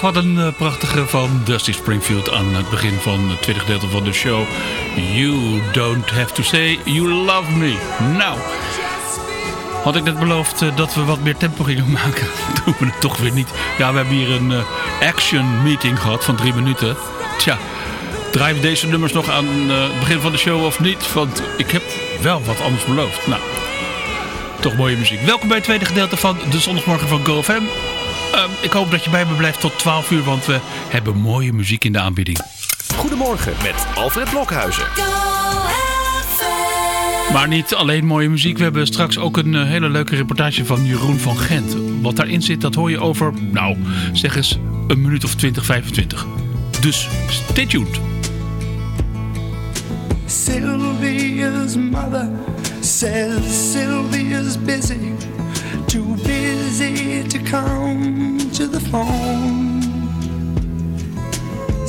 Ach, wat een eh, prachtige van Dusty Springfield aan het begin van het tweede gedeelte van de show. You don't have to say you love me. Nou, had ik net beloofd eh, dat we wat meer tempo gingen maken. Doen we het toch weer niet. Ja, we hebben hier een eh, action meeting gehad van drie minuten. Tja, draaien we deze nummers nog aan eh, het begin van de show of niet? Want ik heb wel wat anders beloofd. Nou, toch mooie muziek. Welkom bij het tweede gedeelte van de zondagmorgen van GoFM. Ehm, ik hoop dat je bij me blijft tot 12 uur, want we hebben mooie muziek in de aanbieding. Goedemorgen met Alfred Blokhuizen. Maar niet alleen mooie muziek. We hebben straks ook een eh, hele leuke reportage van Jeroen van Gent. Wat daarin zit, dat hoor je over, nou, zeg eens een minuut of 20, 25. Dus stay tuned. Sylvia's mother says Sylvia's busy, too busy to come to the phone.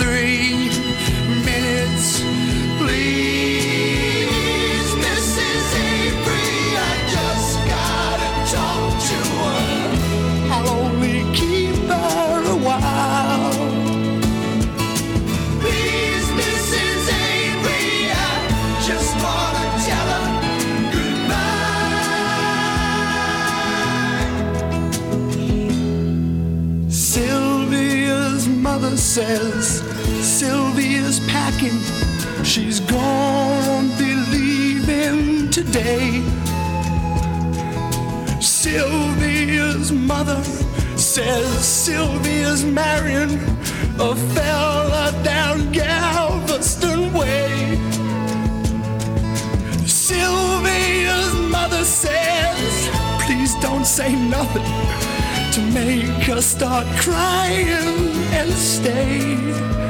three minutes, please. Mrs. Avery, I just gotta talk to her. I'll only keep her a while. Please, Mrs. Avery, I just wanna tell her goodbye. Sylvia's mother says Packing. She's gonna be leaving today. Sylvia's mother says Sylvia's marrying a fella down Galveston Way. Sylvia's mother says, please don't say nothing to make her start crying and stay.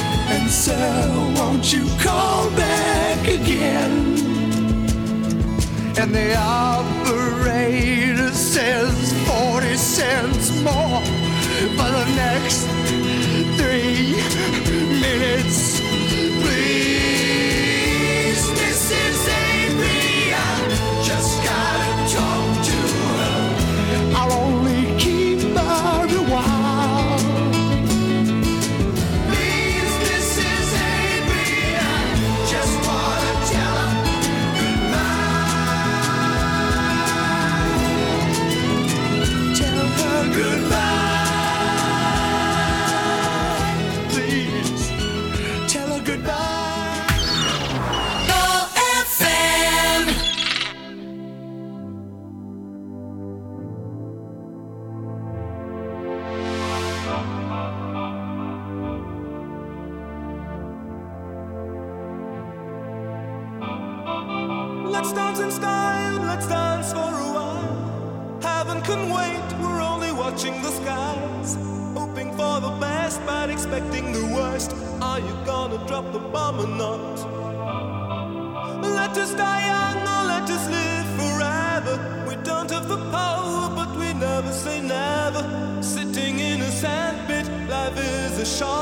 And sir, won't you call back again? And the operator says 40 cents more for the next three minutes. Please, Mrs.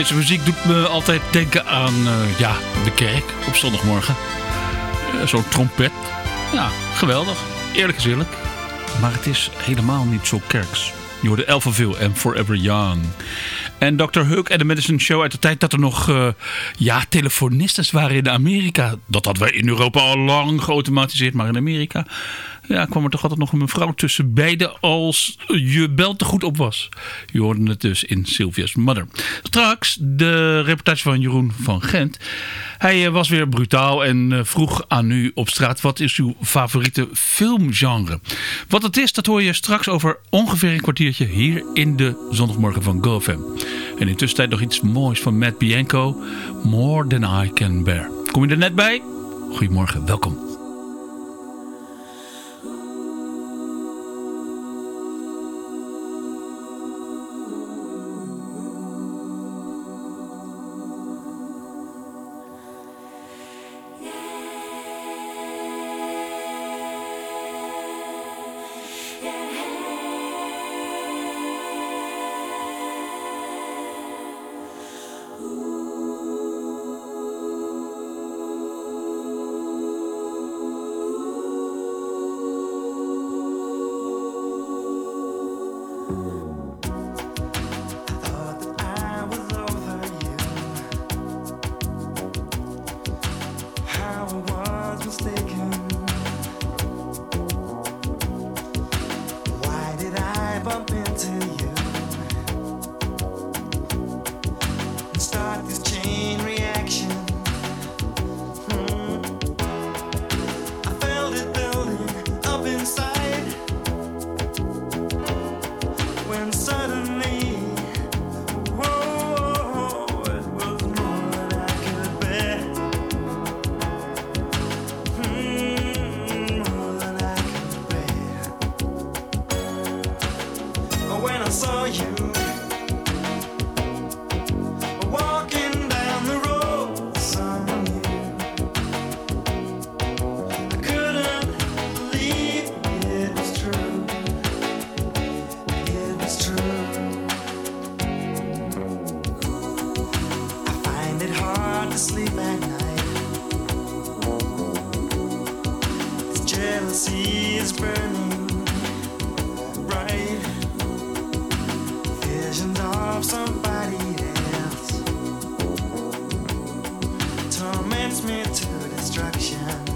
Deze muziek doet me altijd denken aan eh, ja, de kerk op zondagmorgen. Eh, Zo'n trompet. Ja, geweldig. Eerlijk is eerlijk. Maar het is helemaal niet zo kerks. Je hoorde Elphaville en Forever Young. En Dr. Hook en de Medicine Show uit de tijd dat er nog eh, ja, telefonistes waren in Amerika. Dat hadden wij in Europa al lang geautomatiseerd, maar in Amerika ja, kwam er toch altijd nog een mevrouw tussen beiden als je bel te goed op was. Je hoorde het dus in Sylvia's Mother. Straks de reportage van Jeroen van Gent. Hij eh, was weer brutaal en eh, vroeg aan u op straat wat is uw favoriete filmgenre. Wat het is, dat hoor je straks over ongeveer een kwartiertje hier in de zondagmorgen van GoFam. En in tussentijd nog iets moois van Matt Bianco, More Than I Can Bear. Kom je er net bij? Goedemorgen, welkom. Me to destruction.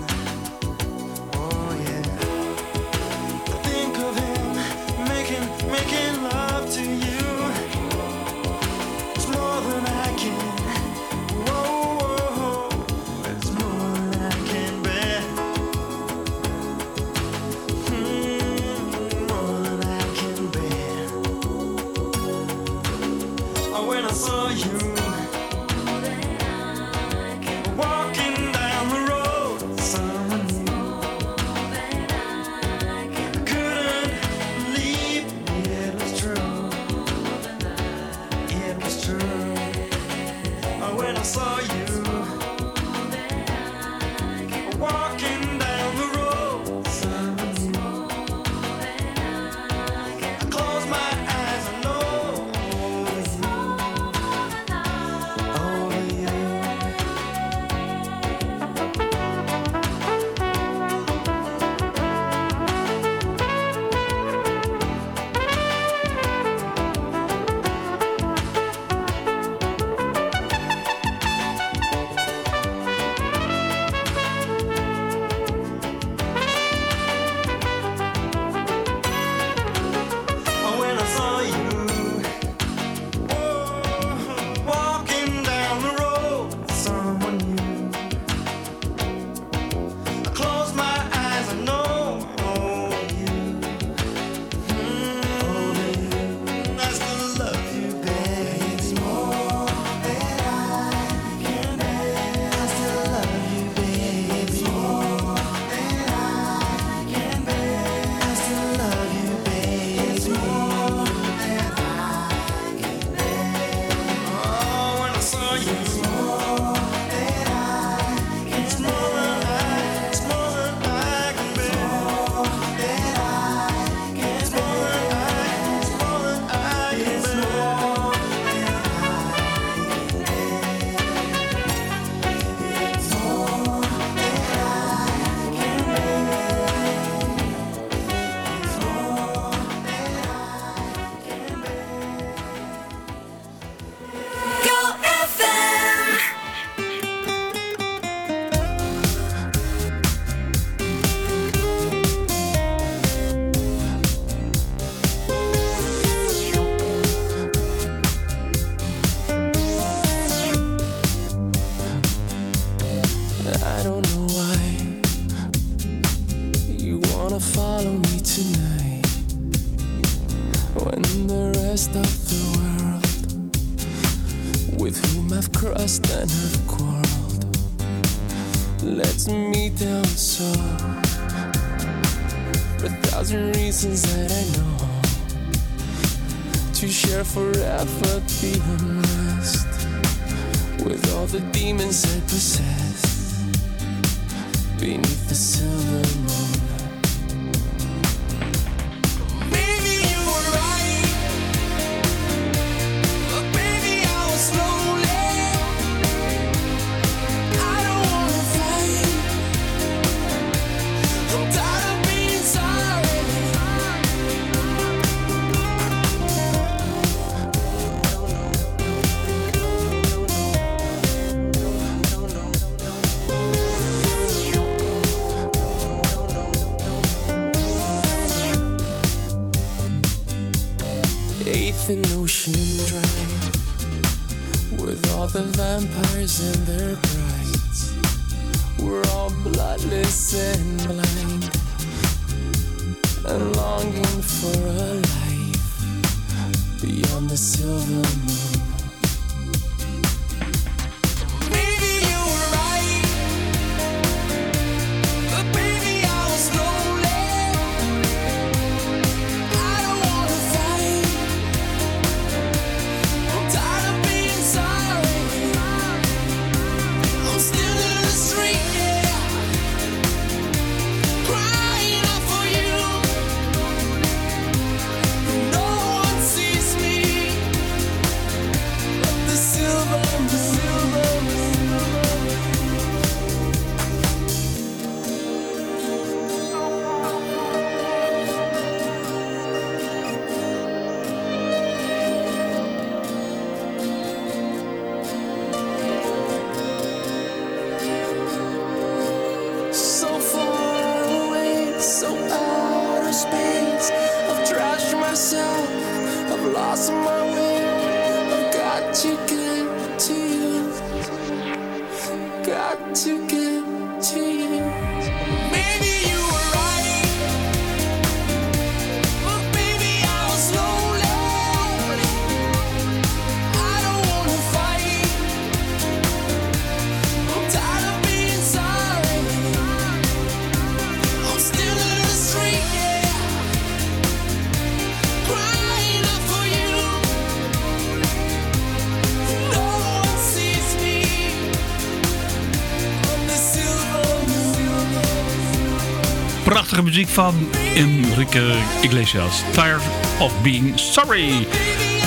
Muziek van Enrique Iglesias. Tired of Being Sorry.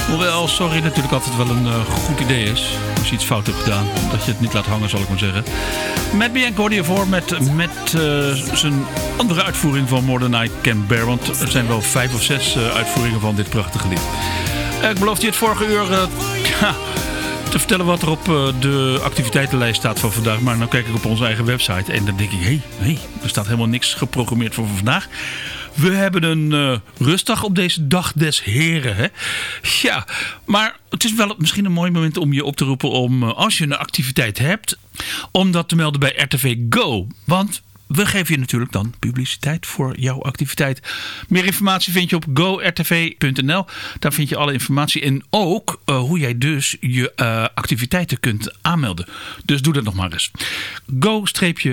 Hoewel sorry natuurlijk altijd wel een eh, goed idee is. Als je iets fout hebt gedaan. Dat je het niet laat hangen zal ik maar zeggen. Matt Bianco je voor met, met eh, zijn andere uitvoering van More Than I Can Bear. Want er zijn wel vijf of zes eh, uitvoeringen van dit prachtige lied. Ik beloofde je het vorige uur te vertellen wat er op eh, de activiteitenlijst staat van vandaag. Maar nu kijk ik op onze eigen website en dan denk ik... hé, hey, er staat helemaal niks geprogrammeerd voor vandaag. We hebben een eh, rustdag op deze dag des heren. Hè? Ja, maar het is wel misschien een mooi moment om je op te roepen... om eh, als je een activiteit hebt, om dat te melden bij RTV Go. Want we geven je natuurlijk dan publiciteit voor jouw activiteit. Meer informatie vind je op gortv.nl. Daar vind je alle informatie en ook eh, hoe jij dus je eh, activiteiten kunt aanmelden. Dus doe dat nog maar eens. go-rtv.nl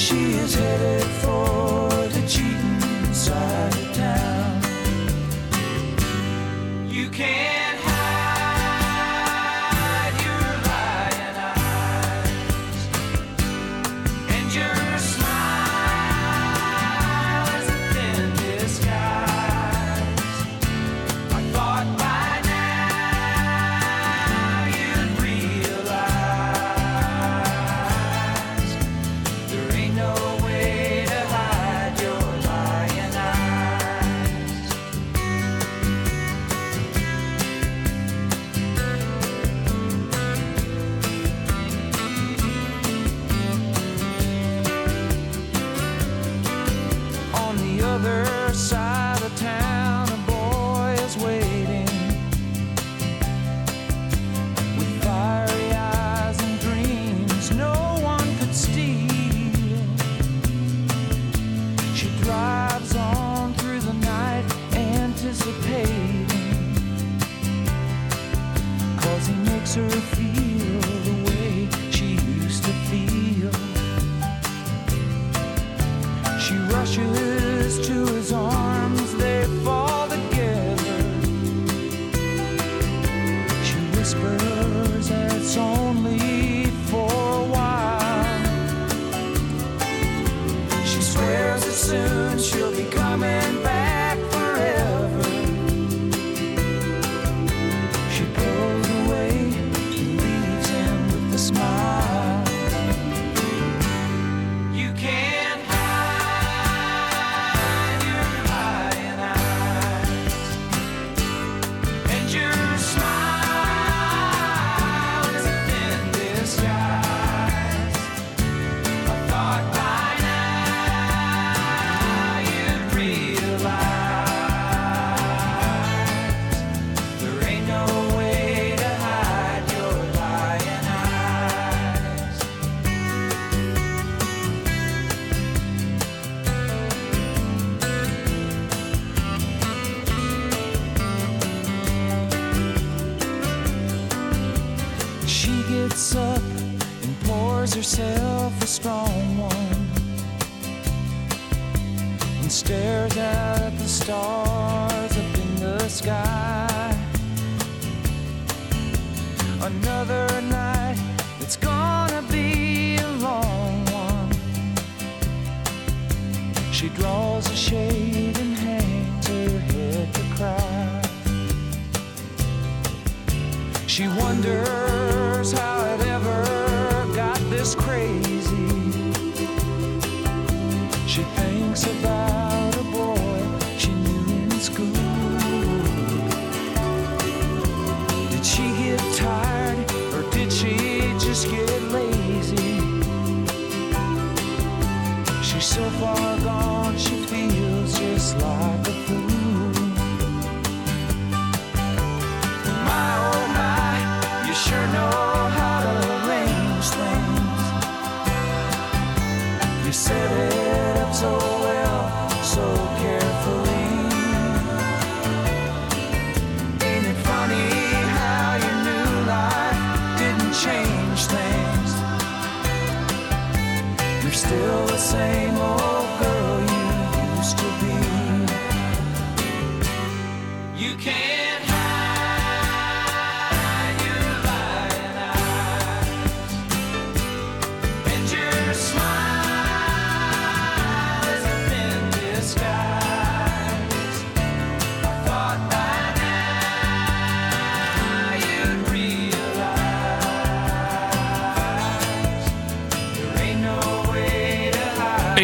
She is headed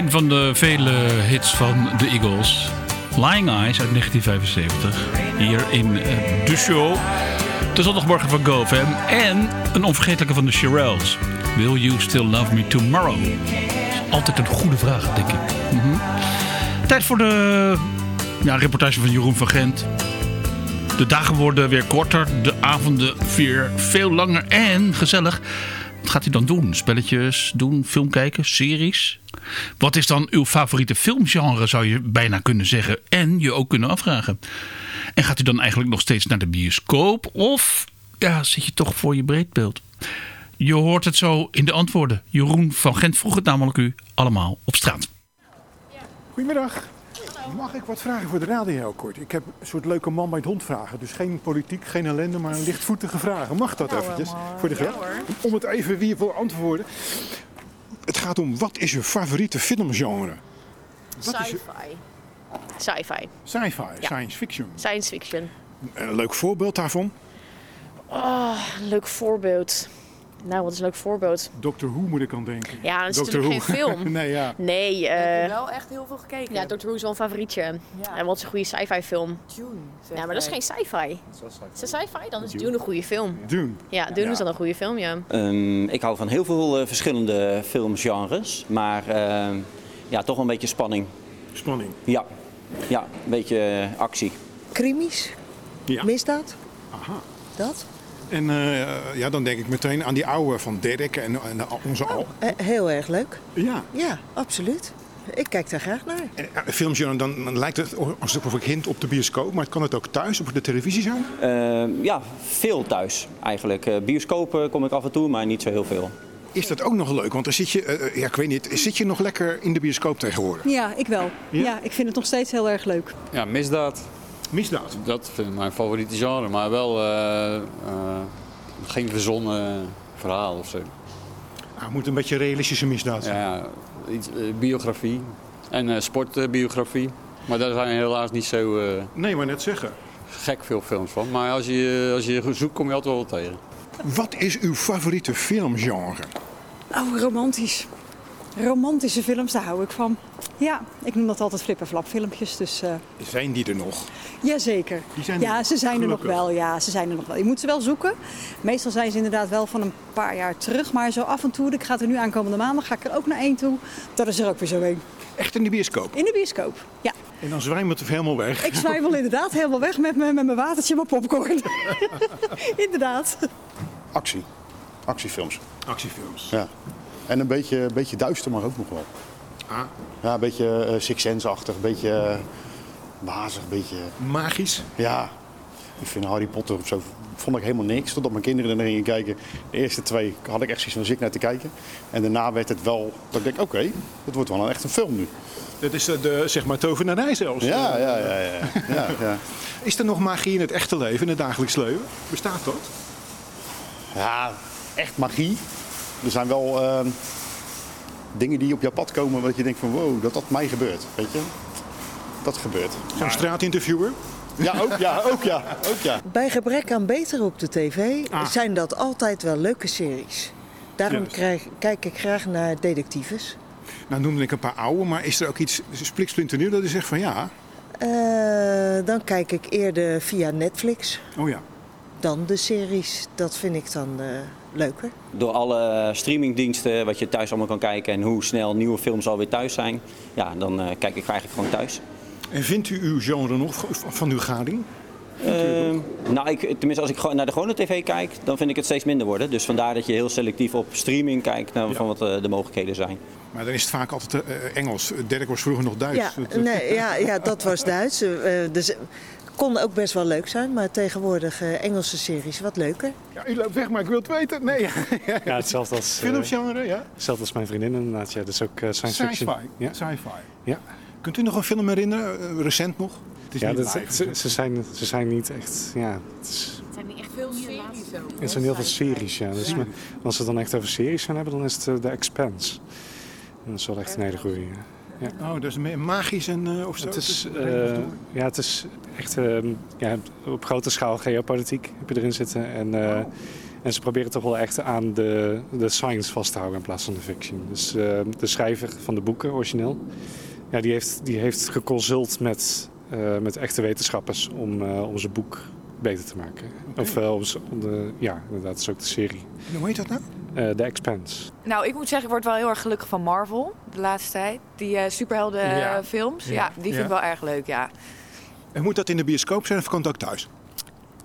Een van de vele hits van de Eagles. Lying Eyes uit 1975. Hier in eh, de show. De zondagmorgen van GoFam. En een onvergetelijke van de Shirelles. Will you still love me tomorrow? Altijd een goede vraag, denk ik. Mhm. Tijd voor de ja, reportage van Jeroen van Gent. De dagen worden weer korter, de avonden weer veel langer en gezellig. Gaat u dan doen? Spelletjes doen, film kijken, series? Wat is dan uw favoriete filmgenre, zou je bijna kunnen zeggen. En je ook kunnen afvragen. En gaat u dan eigenlijk nog steeds naar de bioscoop? Of ja, zit je toch voor je breedbeeld? Je hoort het zo in de antwoorden. Jeroen van Gent vroeg het namelijk u allemaal op straat. Goedemiddag. Mag ik wat vragen voor de radio heel kort? Ik heb een soort leuke man bij het hond vragen. Dus geen politiek, geen ellende, maar lichtvoetige vragen. Mag dat eventjes? Voor de grap? Om het even wie wil antwoorden. Het gaat om, wat is uw favoriete filmgenre? Sci-fi. Sci-fi. Sci-fi, Ja. science fiction. Science fiction. Een leuk voorbeeld daarvan? Een leuk voorbeeld. Nou, wat is een leuk voorbeeld? Doctor Who moet ik aan denken. Ja, dat is Doctor natuurlijk geen film. nee, ja. Nee, Ik eh heb wel echt heel veel gekeken. ja, Doctor Who is wel een favorietje. Ja. En wat is een goede sci-fi film? Dune. Ja, maar dat is geen sci-fi. Is het sci-fi? Dan is Dune een goede film. Dune. Ja, Dune Ja. is dan een goede film, ja. Ehm, ik hou van heel veel eh, verschillende filmgenres, maar ehm, ja, toch wel een beetje spanning. Spanning. Ja, ja een beetje eh, actie. Krimis, Ja. misdaad, Aha. dat. En eh, ja, dan denk ik meteen aan die oude van Dirk en, en onze al. Eh, heel erg leuk. Ja. Ja, absoluut. Ik kijk daar graag naar. En, ja, filmgenre, dan, dan lijkt het alsof ik hint op de bioscoop, maar het kan het ook thuis op de televisie zijn? Ehm, ja, veel thuis eigenlijk. Eh, bioscopen kom ik af en toe, maar niet zo heel veel. Is dat ook nog leuk? Want dan zit je, eh, ja, ik weet niet, zit je nog lekker in de bioscoop tegenwoordig? Ja, ik wel. Ja? Ja? ik vind het nog steeds heel erg leuk. Ja, misdaad. Misdaad. Dat vind ik mijn favoriete genre. Maar wel eh, eh, geen verzonnen verhaal of zo. Ah, het moet een beetje realistische misdaad zijn. Ja, ja, iets, eh, biografie. En eh, sportbiografie. Maar daar zijn helaas niet zo eh, Nee, maar net zeggen. gek veel films van. Maar als je, als je zoekt, kom je altijd wel wat tegen. Wat is uw favoriete filmgenre? Oh, romantisch. Romantische films, daar hou ik van. Ja, ik noem dat altijd flip en flap filmpjes, dus eh Zijn die er nog? jazeker. Die zijn Ja, ze zijn er nog wel. Ja, ze zijn er nog wel. Je moet ze wel zoeken. Meestal zijn ze inderdaad wel van een paar jaar terug, maar zo af en toe, ik ga er nu aankomende maandag, ga ik er ook naar één toe. Dat is er ook weer zo één. Echt in de bioscoop. In de bioscoop. Ja, En dan zwijmelt het helemaal weg. ik zwijmel inderdaad helemaal weg met, mijn- met mijn watertje en mijn popcorn. inderdaad. Actie. Actiefilms. Actiefilms. Ja. En een beetje, een beetje duister, maar ook nog wel. Ah, Ja, een beetje eh, Six Sense-achtig, een beetje eh, wazig, een beetje... magisch. Ja, ik vind Harry Potter of zo vond ik helemaal niks. Totdat mijn kinderen er gingen kijken. De eerste twee had ik echt zoiets van zin naar te kijken. En daarna werd het wel, dat ik denk, oké, het wordt wel een echt een film nu. Dat is eh, de, zeg maar tovenarij zelfs. Ja, ja, ja. ja, ja, ja. Is er nog magie in het echte leven, in het dagelijks leven? Bestaat dat? Ja, echt magie. Er zijn wel ehm, dingen die op jouw pad komen wat je denkt van wow, dat dat mij gebeurt. Weet je? Dat gebeurt. Zo'n straatinterviewer? Ja, ook ja, ook ja, ook ja. Bij gebrek aan beter op de tv Ah. zijn dat altijd wel leuke series. Daarom krijg, kijk ik graag naar detectives. Nou noemde ik een paar oude, maar is er ook iets spliksplinternieuw dat u zegt van ja? Eh, dan kijk ik eerder via Netflix. Oh ja. Dan de series, dat vind ik dan eh, leuker. Door alle streamingdiensten, wat je thuis allemaal kan kijken en hoe snel nieuwe films alweer thuis zijn, ja, dan eh, kijk ik eigenlijk gewoon thuis. En vindt u uw genre nog van- uw gading? Ehm, nou, ik, tenminste, als ik gewoon naar de gewone tv kijk, dan vind ik het steeds minder worden. Dus vandaar dat je heel selectief op streaming kijkt naar van wat eh, de mogelijkheden zijn. Maar dan is het vaak altijd eh, Engels. Dirk was vroeger nog Duits. Ja, nee, ja, ja, dat was Duits. Eh, dus kon ook best wel leuk zijn, maar tegenwoordig eh, Engelse series wat leuker. Ja, u loopt weg, maar ik wil het weten. Nee, Ja, hetzelfde als, eh, filmgenre, ja? hetzelfde als mijn vriendin inderdaad. Ja, dat is ook eh, science fiction. Sci-fi. Ja. Sci-fi. Ja. Kunt u nog een film herinneren, eh, recent nog? Het is Ja, niet dat, live, ze, ze, zijn, ze zijn niet echt. Ja, het, is, Het zijn niet echt veel series ook. het zijn heel veel series. Ja. Dus, maar als we het dan echt over series gaan hebben, dan is het eh, The Expanse. En dat is wel echt een hele goede. Ja. Oh, dat is meer magisch en eh, of zo? Het is, eh, ja, het is echt ehm, ja, op grote schaal geopolitiek heb je erin zitten. En, eh, En ze proberen toch wel echt aan de, de science vast te houden in plaats van de fiction. Dus eh, de schrijver van de boeken, origineel, ja, die, heeft, die heeft geconsult met, met echte wetenschappers om, om zijn boek beter te maken. Of eh, om, de, ja, inderdaad, dat is ook de serie. Hoe heet dat nou? Eh The Expanse. Nou, ik moet zeggen, ik word wel heel erg gelukkig van Marvel de laatste tijd. Die eh superhelden eh, Ja. films. Ja. Die vind Ja. ik wel erg leuk, ja. En moet dat in de bioscoop zijn of kan het ook thuis?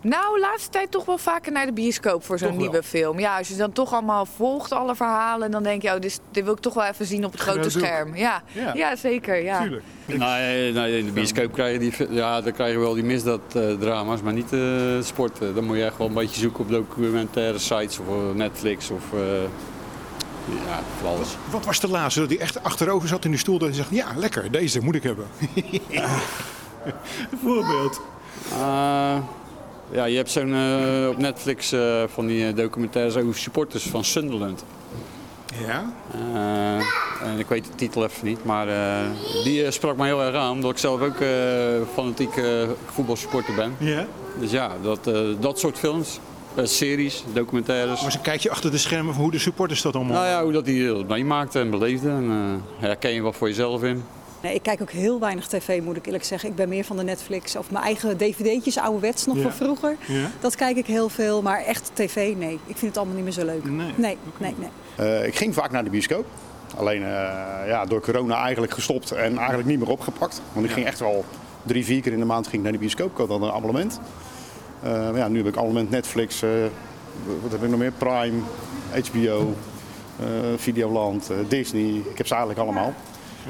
Nou, laatste tijd toch wel vaker naar de bioscoop voor zo'n nieuwe film. Ja, als je dan toch allemaal volgt, alle verhalen, dan denk je, oh, dit, dit wil ik toch wel even zien op het grote scherm. Ja, Ja. ja. zeker. Ja. Nee, nee, in de bioscoop krijg je, die, ja, dan krijg je wel die misdaaddrama's, maar niet uh, sporten. Dan moet je echt wel een beetje zoeken op documentaire sites of eh, Netflix of eh, ja, voor alles. Wat was de laatste dat hij echt achterover zat in de stoel dat hij zegt, ja lekker, deze moet ik hebben. Een voorbeeld. Ja, je hebt zo'n eh, op Netflix eh, van die eh, documentaires over supporters van Sunderland. Ja? En ik weet de titel even niet, maar die sprak mij heel erg aan, omdat ik zelf ook fanatiek voetbalsupporter ben. Ja? Dus ja, dat, dat soort films, series, documentaires. Maar eens een kijkje achter de schermen van hoe de supporters dat allemaal... Nou ja, hoe dat hij dat meemaakte en beleefde. En eh herken je wat voor jezelf in. Nee, ik kijk ook heel weinig tv, moet ik eerlijk zeggen. Ik ben meer van de Netflix of mijn eigen dvd'tjes, ouderwets nog Ja. van vroeger. Ja. Dat kijk ik heel veel, maar echt tv, nee. Ik vind het allemaal niet meer zo leuk. Nee, nee, nee. Eh, ik ging vaak naar de bioscoop. Alleen eh, ja, door corona eigenlijk gestopt en eigenlijk niet meer opgepakt. Want ik ging echt wel drie, vier keer in de maand ging ik naar de bioscoop. Ik had dan een abonnement. Eh, maar ja, nu heb ik abonnement Netflix. eh, wat heb ik nog meer? Prime, HBO, eh, Videoland, Disney. Ik heb ze eigenlijk allemaal.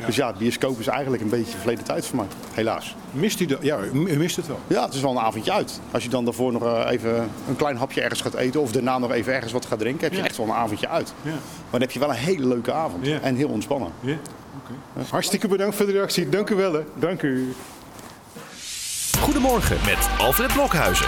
Dus ja, bioscoop is eigenlijk een beetje verleden tijd voor mij. Helaas. Mist u dat? Ja, u mist het wel. Ja, het is wel een avondje uit. Als je dan daarvoor nog eh, even een klein hapje ergens gaat eten of daarna nog even ergens wat gaat drinken, heb je Ja. echt wel een avondje uit. Ja. Maar dan heb je wel een hele leuke avond en heel ontspannen. Ja, Hartstikke bedankt voor de reactie. Dank u wel. Hè. Dank u. Goedemorgen met Alfred Blokhuizen.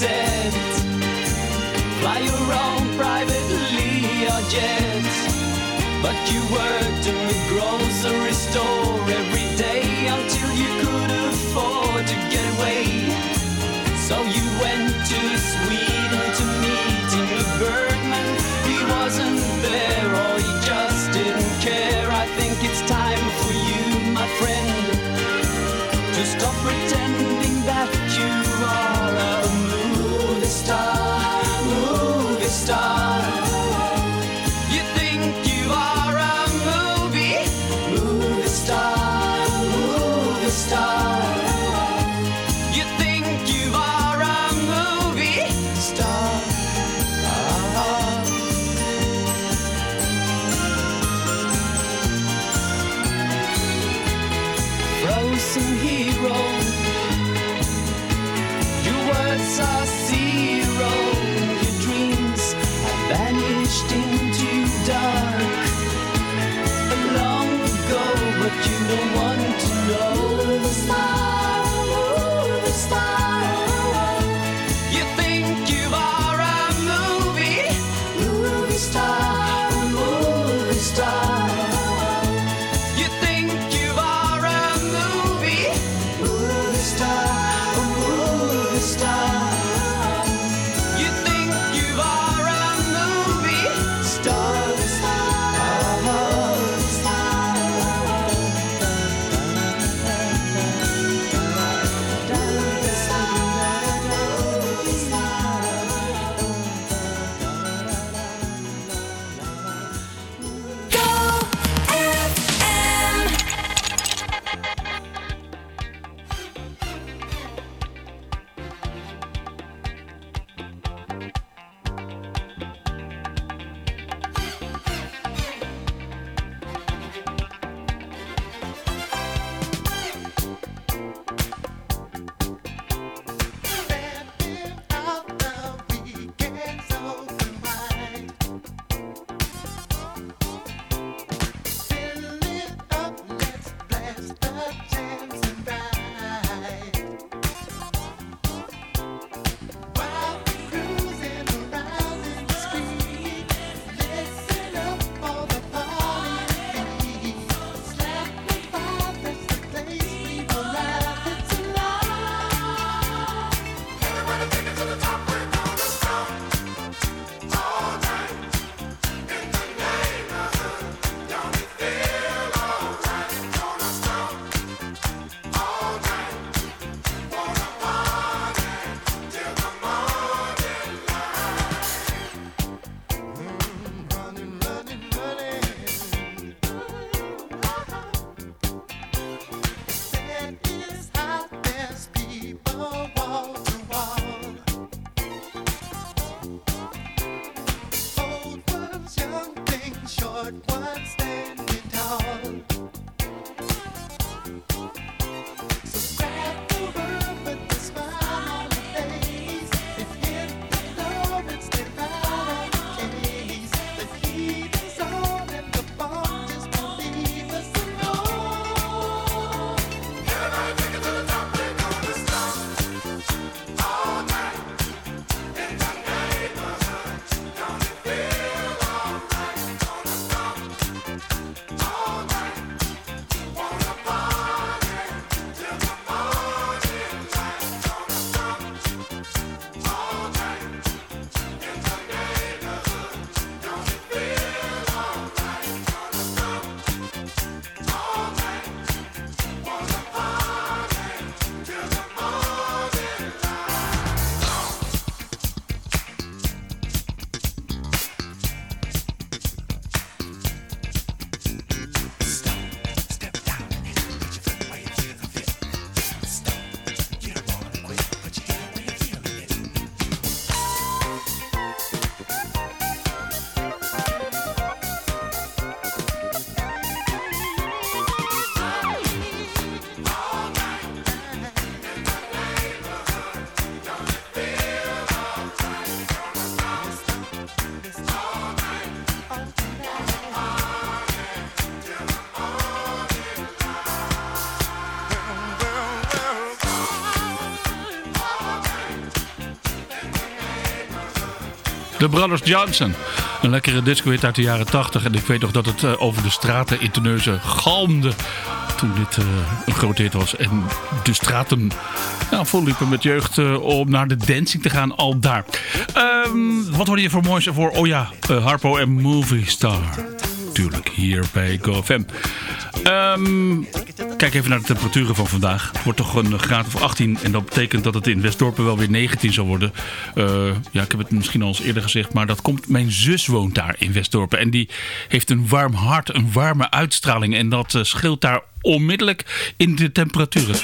jet set. Fly your own private Lear jet. But you worked in the grocery store every De Brothers Johnson. Een lekkere disco-hit uit de jaren 80. En ik weet nog dat het eh, over de straten in Terneuzen galmde. Toen dit eh, een grote hit was. En de straten nou, volliepen met jeugd eh, om naar de dancing te gaan. Al daar. Ehm, wat hoorde je voor moois voor? Oh ja, Harpo en Movie Star. Tuurlijk, hier bij GoFM. Ehm kijk even naar de temperaturen van vandaag. Het wordt toch een graad of 18. En dat betekent dat het in Westdorpen wel weer 19 zal worden. Eh, ja, ik heb het misschien al eens eerder gezegd. Maar dat komt, mijn zus woont daar in Westdorpen. En die heeft een warm hart, een warme uitstraling. En dat eh, scheelt daar onmiddellijk in de temperaturen.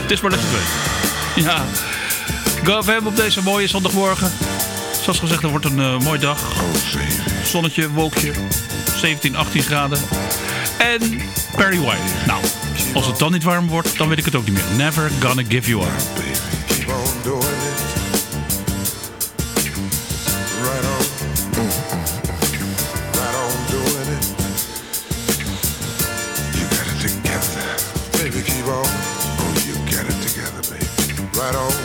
Het is maar het weet. Ja, GoFM op deze mooie zondagmorgen. Zoals gezegd, het wordt een eh, mooie dag. Zonnetje, wolkje. 17, 18 graden. En Barry White. Nou, als het dan niet warm wordt, dan weet ik het ook niet meer. Never gonna give you up. Right on.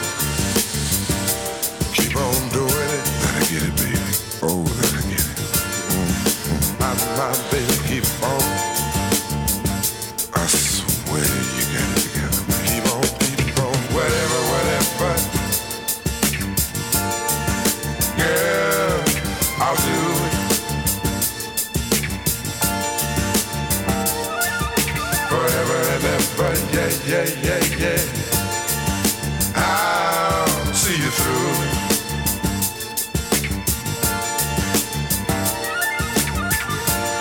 Yeah, yeah, yeah. I'll see you through.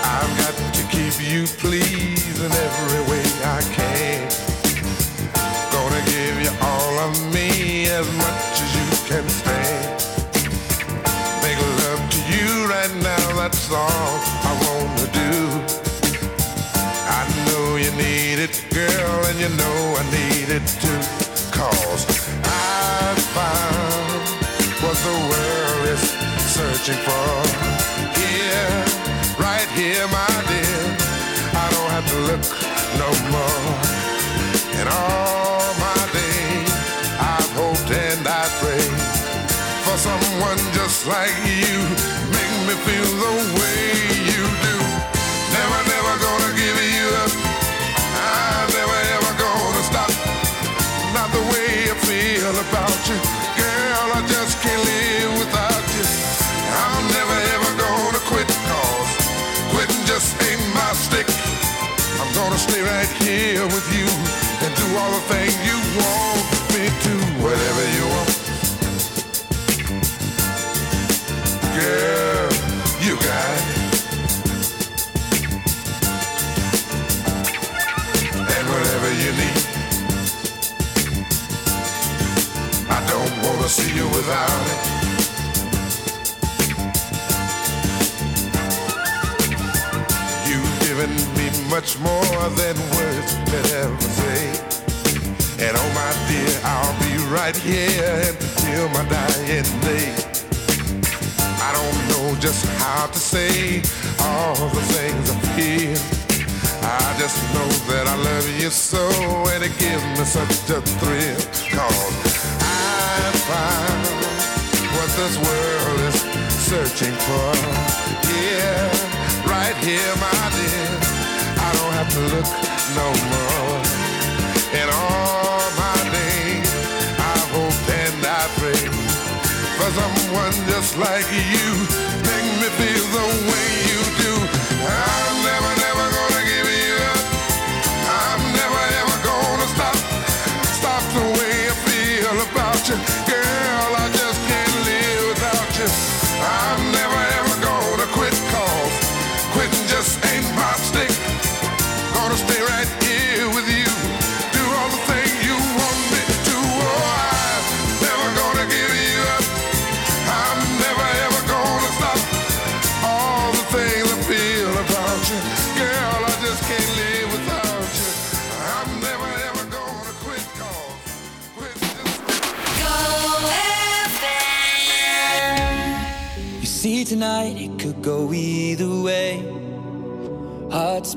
I've got to keep you pleased in every searching for. Here, right here, my dear. I don't have to look no more. And all my days, I've hoped and I prayed for someone just like you. Here with you and do all the things more than words could ever say. And oh my dear, I'll be right here until my dying day. I don't know just how to say all the things I feel. I just know that I love you so and it gives me such a thrill. Cause I found what this world is searching for. Yeah, right here, my dear. I don't have to look no more. In all my days, I hope and I pray for someone just like you. Make me feel the way you do. I'm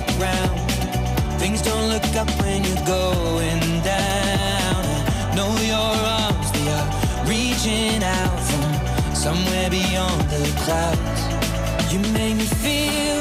come back round? Things don't look up when you're going down. I know your arms, they are reaching out from somewhere beyond the clouds. You make me feel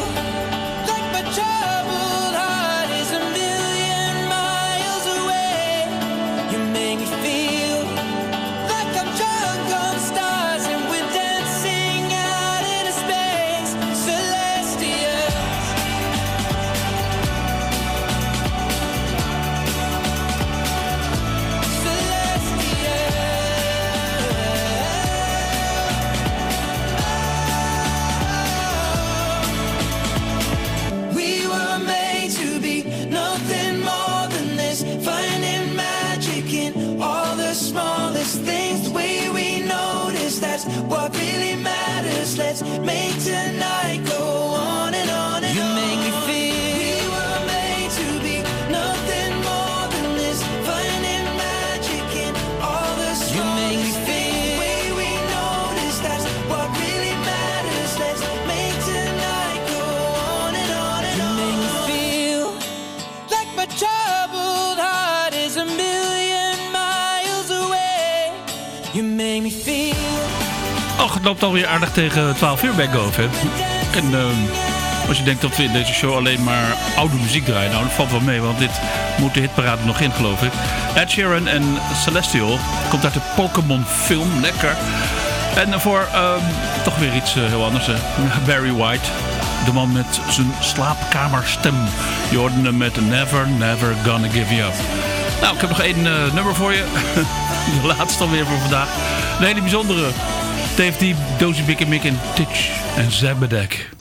het loopt alweer aardig tegen 12 uur bij GoFam. En ehm, als je denkt dat we in deze show alleen maar oude muziek draaien, nou dat valt wel mee, want dit moet de hitparade nog in geloof ik. Ed Sheeran en Celestial komt uit de Pokémon film, lekker. En voor ehm, toch weer iets eh, heel anders, hè. Barry White. De man met zijn slaapkamerstem. Je hoorde hem met Never, Never Gonna Give You Up. Nou, ik heb nog één eh, nummer voor je. De laatste alweer voor vandaag. Een hele bijzondere. Dave D, Dozy Big Mick en Titch en Zabadek.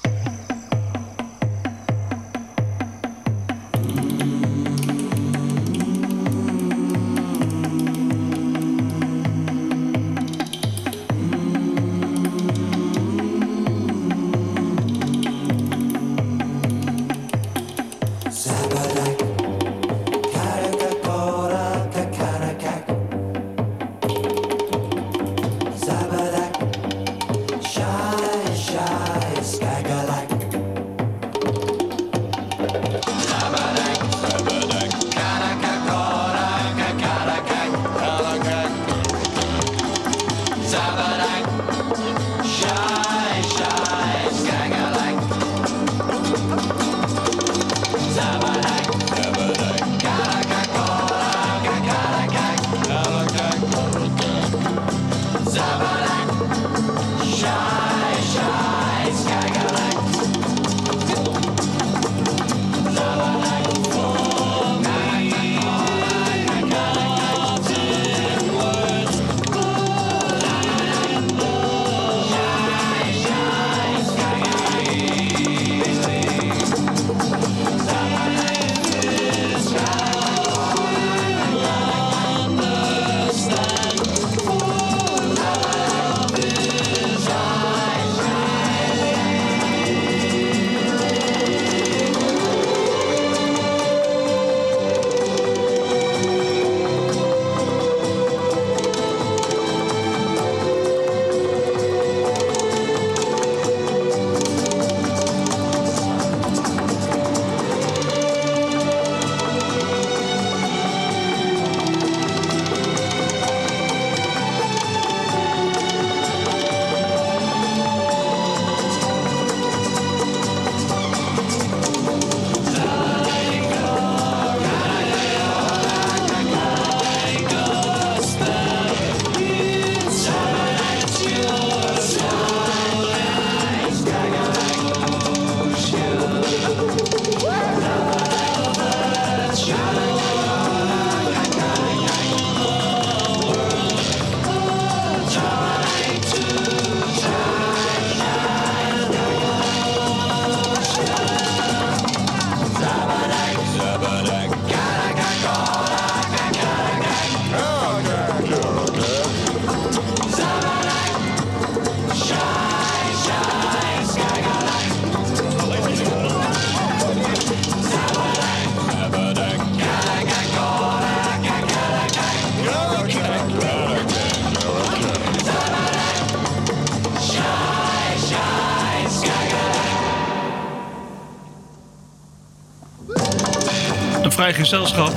Gezelschap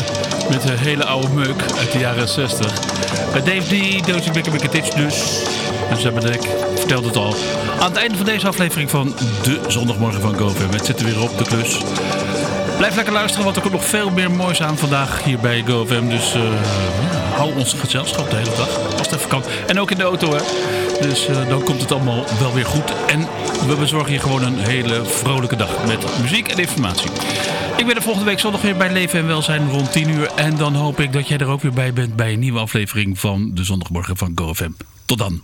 met een hele oude meuk uit de jaren 60. Bij Dave D, Dozy Bikke Bikke Tits dus. En Zebedek vertelt het al. Aan het einde van deze aflevering van de zondagmorgen van GoFam. Het zit er weer op de klus. Blijf lekker luisteren, want er komt nog veel meer moois aan vandaag hier bij GoFam. Dus eh, hou ons gezelschap de hele dag, als het even kan. En ook in de auto, hè. Dus eh, dan komt het allemaal wel weer goed. En we bezorgen je gewoon een hele vrolijke dag met muziek en informatie. Ik ben er volgende week zondag weer bij Leven en Welzijn rond 10 uur. En dan hoop ik dat jij er ook weer bij bent bij een nieuwe aflevering van de zondagmorgen van GoFM. Tot dan.